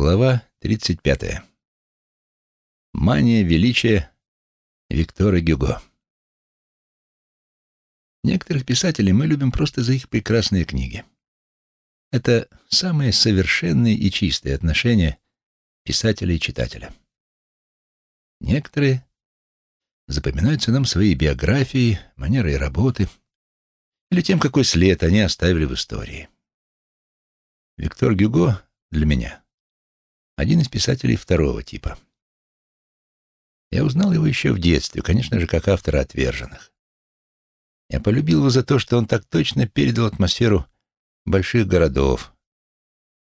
Глава 35. Мания величия Виктора Гюго. Некоторых писателей мы любим просто за их прекрасные книги. Это самые совершенные и чистые отношения писателя и читателя. Некоторые запоминаются нам своей биографией, манерой работы или тем, какой след они оставили в истории. Виктор Гюго для меня — один из писателей второго типа. Я узнал его еще в детстве, конечно же, как автора «Отверженных». Я полюбил его за то, что он так точно передал атмосферу больших городов,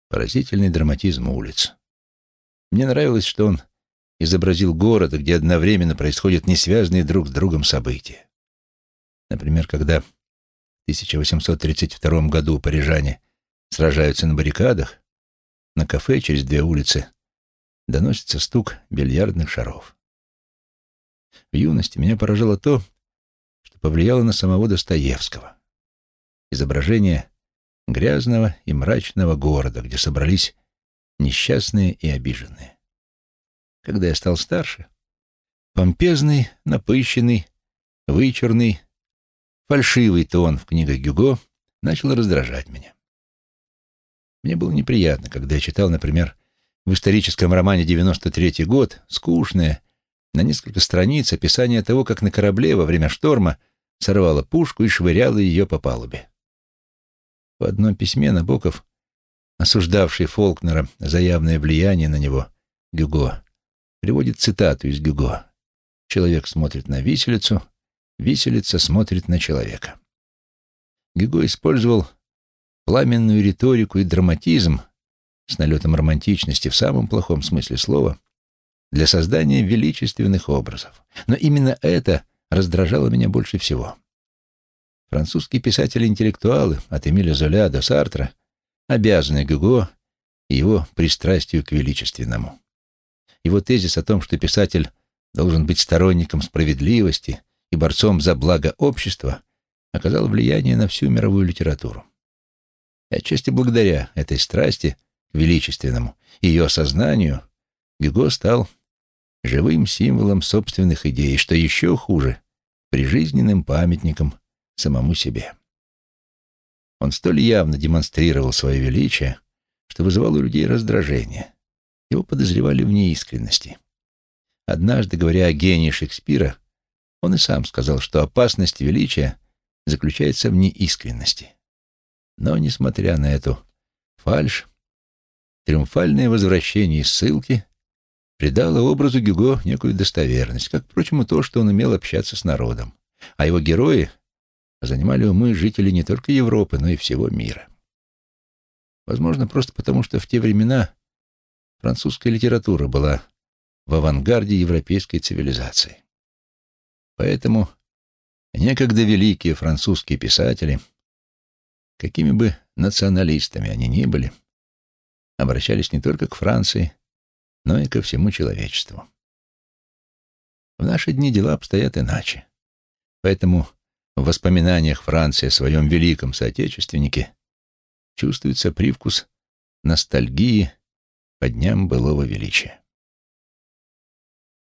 поразительный драматизм улиц. Мне нравилось, что он изобразил город, где одновременно происходят несвязанные друг с другом события. Например, когда в 1832 году парижане сражаются на баррикадах, на кафе через две улицы доносится стук бильярдных шаров. В юности меня поражало то, что повлияло на самого Достоевского. Изображение грязного и мрачного города, где собрались несчастные и обиженные. Когда я стал старше, помпезный, напыщенный, вычурный, фальшивый тон в книгах Гюго начал раздражать меня. Мне было неприятно, когда я читал, например, в историческом романе «93 год» скучное, на несколько страниц описание того, как на корабле во время шторма сорвало пушку и швыряло ее по палубе. В одном письме Набоков, осуждавший Фолкнера за явное влияние на него, Гюго, приводит цитату из Гюго. «Человек смотрит на виселицу, виселица смотрит на человека». Гюго использовал пламенную риторику и драматизм с налетом романтичности в самом плохом смысле слова для создания величественных образов. Но именно это раздражало меня больше всего. Французские писатели-интеллектуалы от Эмиля Золя до Сартра обязаны Гюго и его пристрастию к величественному. Его тезис о том, что писатель должен быть сторонником справедливости и борцом за благо общества, оказал влияние на всю мировую литературу. И отчасти благодаря этой страсти к величественному, ее осознанию, Гюго стал живым символом собственных идей, что еще хуже, прижизненным памятником самому себе. Он столь явно демонстрировал свое величие, что вызывал у людей раздражение. Его подозревали в неискренности. Однажды, говоря о гении Шекспира, он и сам сказал, что опасность величия заключается в неискренности. Но, несмотря на эту фальшь, триумфальное возвращение из ссылки придало образу Гюго некую достоверность, как, впрочем, и то, что он умел общаться с народом. А его герои занимали умы жителей не только Европы, но и всего мира. Возможно, просто потому, что в те времена французская литература была в авангарде европейской цивилизации. Поэтому некогда великие французские писатели — какими бы националистами они ни были, обращались не только к Франции, но и ко всему человечеству. В наши дни дела обстоят иначе. Поэтому в воспоминаниях Франции о своем великом соотечественнике чувствуется привкус ностальгии по дням былого величия.